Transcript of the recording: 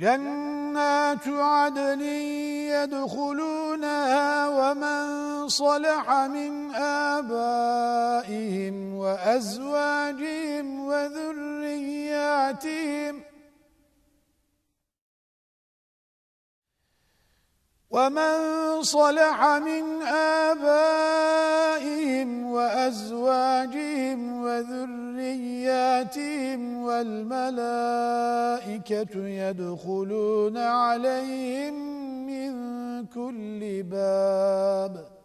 جنات عدن يدخلونها ومن صلح من آبائهم وأزواجهم وذرياتهم ومن صلح من آبائهم وأزواجهم وذرياتهم والملائكة يدخلون عليهم من كل باب.